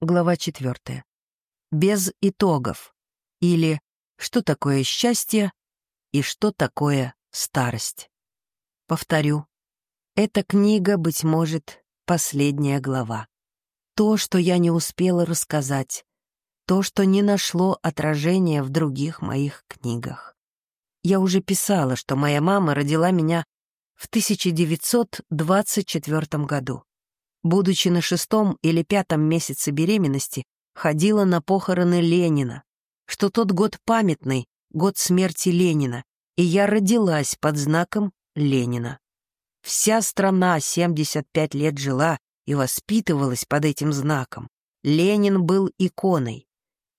Глава четвертая. Без итогов. Или что такое счастье и что такое старость. Повторю. Эта книга, быть может, последняя глава. То, что я не успела рассказать. То, что не нашло отражения в других моих книгах. Я уже писала, что моя мама родила меня в 1924 году. Будучи на шестом или пятом месяце беременности, ходила на похороны Ленина, что тот год памятный, год смерти Ленина, и я родилась под знаком Ленина. Вся страна 75 лет жила и воспитывалась под этим знаком. Ленин был иконой.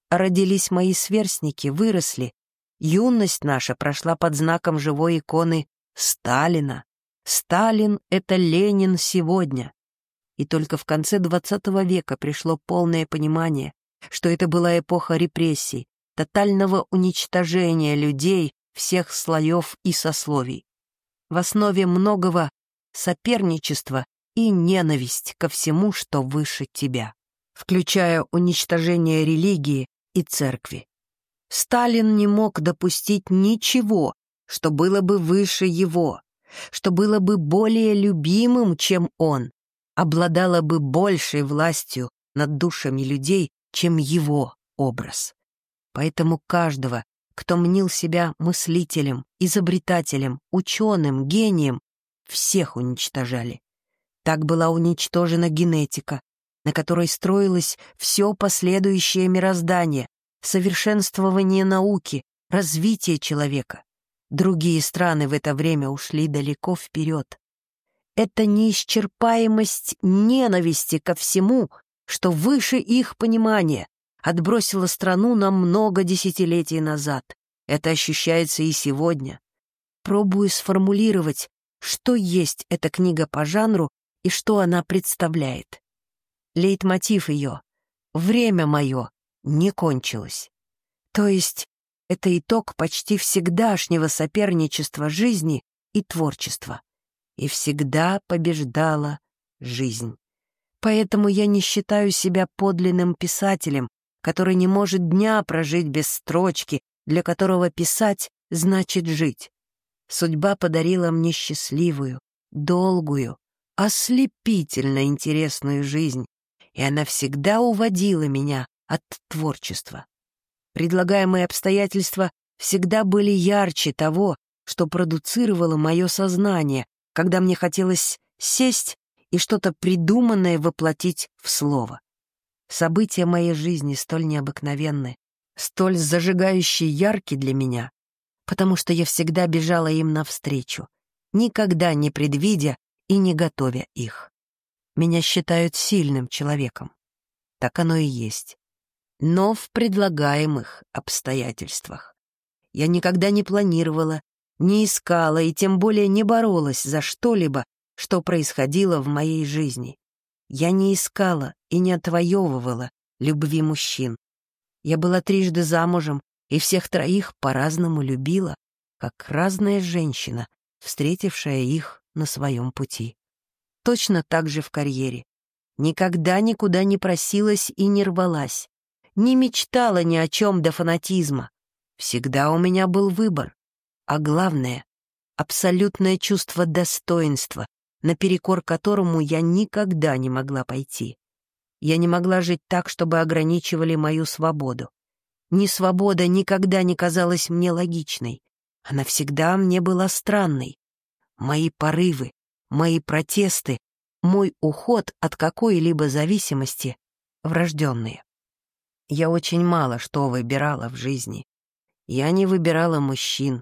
Родились мои сверстники, выросли. Юность наша прошла под знаком живой иконы Сталина. Сталин — это Ленин сегодня. И только в конце XX века пришло полное понимание, что это была эпоха репрессий, тотального уничтожения людей всех слоев и сословий. В основе многого — соперничество и ненависть ко всему, что выше тебя, включая уничтожение религии и церкви. Сталин не мог допустить ничего, что было бы выше его, что было бы более любимым, чем он, обладало бы большей властью над душами людей, чем его образ. Поэтому каждого, кто мнил себя мыслителем, изобретателем, ученым, гением, всех уничтожали. Так была уничтожена генетика, на которой строилось все последующее мироздание, совершенствование науки, развитие человека. Другие страны в это время ушли далеко вперед. Это неисчерпаемость ненависти ко всему, что выше их понимания, отбросила страну на много десятилетий назад. Это ощущается и сегодня. Пробую сформулировать, что есть эта книга по жанру и что она представляет. Лейтмотив ее «Время мое не кончилось». То есть это итог почти всегдашнего соперничества жизни и творчества. И всегда побеждала жизнь. Поэтому я не считаю себя подлинным писателем, который не может дня прожить без строчки, для которого писать значит жить. Судьба подарила мне счастливую, долгую, ослепительно интересную жизнь, и она всегда уводила меня от творчества. Предлагаемые обстоятельства всегда были ярче того, что продуцировало мое сознание, когда мне хотелось сесть и что-то придуманное воплотить в слово. События моей жизни столь необыкновенны, столь зажигающие ярки для меня, потому что я всегда бежала им навстречу, никогда не предвидя и не готовя их. Меня считают сильным человеком. Так оно и есть но в предлагаемых обстоятельствах. Я никогда не планировала, не искала и тем более не боролась за что-либо, что происходило в моей жизни. Я не искала и не отвоевывала любви мужчин. Я была трижды замужем и всех троих по-разному любила, как разная женщина, встретившая их на своем пути. Точно так же в карьере. Никогда никуда не просилась и не рвалась не мечтала ни о чем до фанатизма. Всегда у меня был выбор. А главное — абсолютное чувство достоинства, наперекор которому я никогда не могла пойти. Я не могла жить так, чтобы ограничивали мою свободу. Ни свобода никогда не казалась мне логичной. Она всегда мне была странной. Мои порывы, мои протесты, мой уход от какой-либо зависимости — врожденные. Я очень мало что выбирала в жизни. Я не выбирала мужчин,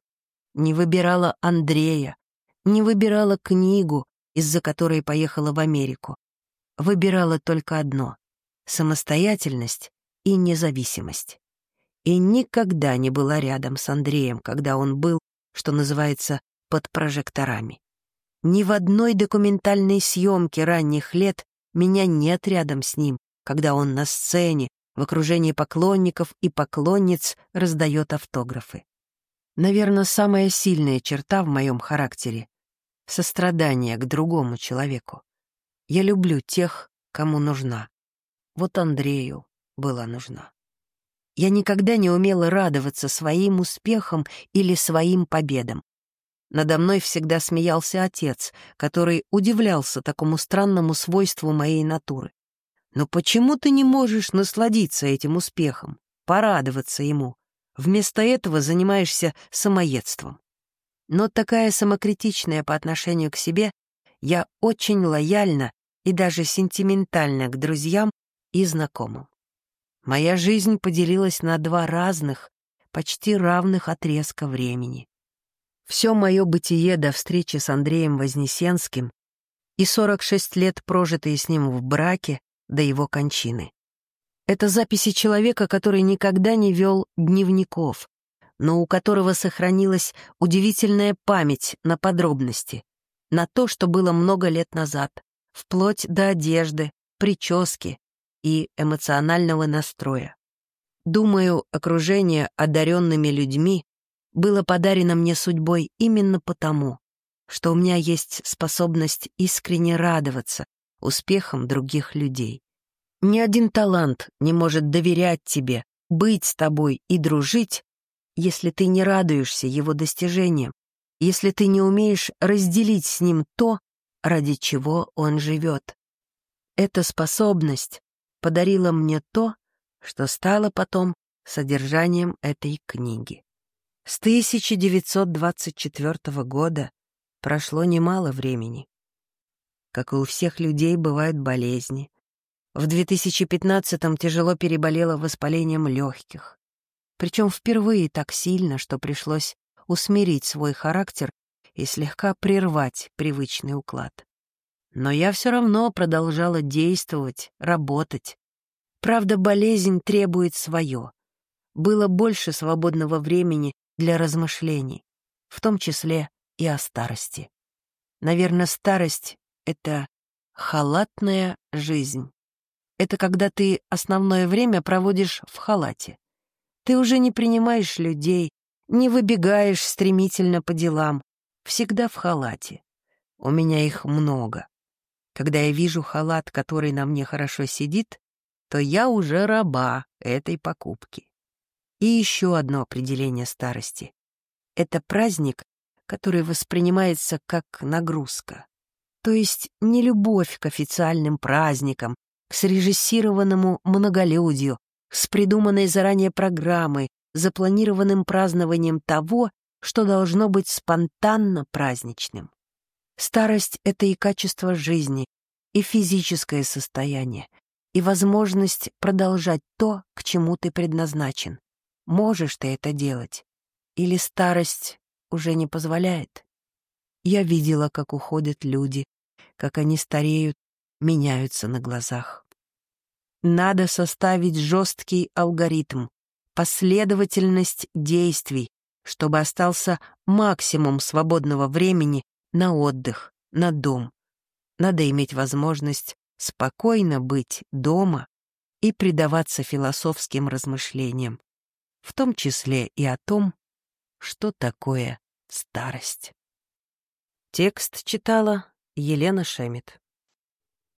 не выбирала Андрея, не выбирала книгу, из-за которой поехала в Америку. Выбирала только одно — самостоятельность и независимость. И никогда не была рядом с Андреем, когда он был, что называется, под прожекторами. Ни в одной документальной съемке ранних лет меня нет рядом с ним, когда он на сцене, в окружении поклонников и поклонниц раздает автографы. Наверное, самая сильная черта в моем характере — сострадание к другому человеку. Я люблю тех, кому нужна. вот Андрею была нужна. Я никогда не умела радоваться своим успехам или своим победам. Надо мной всегда смеялся отец, который удивлялся такому странному свойству моей натуры. Но почему ты не можешь насладиться этим успехом, порадоваться ему? Вместо этого занимаешься самоедством. Но такая самокритичная по отношению к себе, я очень лояльна и даже сентиментальна к друзьям и знакомым. Моя жизнь поделилась на два разных, почти равных отрезка времени. Все мое бытие до встречи с Андреем Вознесенским и 46 лет, прожитые с ним в браке, до его кончины. Это записи человека, который никогда не вел дневников, но у которого сохранилась удивительная память на подробности, на то, что было много лет назад, вплоть до одежды, прически и эмоционального настроя. Думаю, окружение одаренными людьми было подарено мне судьбой именно потому, что у меня есть способность искренне радоваться успехам других людей. Ни один талант не может доверять тебе, быть с тобой и дружить, если ты не радуешься его достижениям, если ты не умеешь разделить с ним то, ради чего он живет. Эта способность подарила мне то, что стало потом содержанием этой книги. С 1924 года прошло немало времени. Как и у всех людей, бывают болезни. В 2015-м тяжело переболела воспалением легких. Причем впервые так сильно, что пришлось усмирить свой характер и слегка прервать привычный уклад. Но я все равно продолжала действовать, работать. Правда, болезнь требует свое. Было больше свободного времени для размышлений, в том числе и о старости. Наверное, старость — это халатная жизнь. Это когда ты основное время проводишь в халате. Ты уже не принимаешь людей, не выбегаешь стремительно по делам, всегда в халате. У меня их много. Когда я вижу халат, который на мне хорошо сидит, то я уже раба этой покупки. И еще одно определение старости. Это праздник, который воспринимается как нагрузка. То есть не любовь к официальным праздникам, к срежиссированному многолюдью, с придуманной заранее программой, запланированным празднованием того, что должно быть спонтанно праздничным. Старость — это и качество жизни, и физическое состояние, и возможность продолжать то, к чему ты предназначен. Можешь ты это делать? Или старость уже не позволяет? Я видела, как уходят люди, как они стареют, меняются на глазах. Надо составить жесткий алгоритм, последовательность действий, чтобы остался максимум свободного времени на отдых, на дом. Надо иметь возможность спокойно быть дома и предаваться философским размышлениям, в том числе и о том, что такое старость. Текст читала Елена Шемет.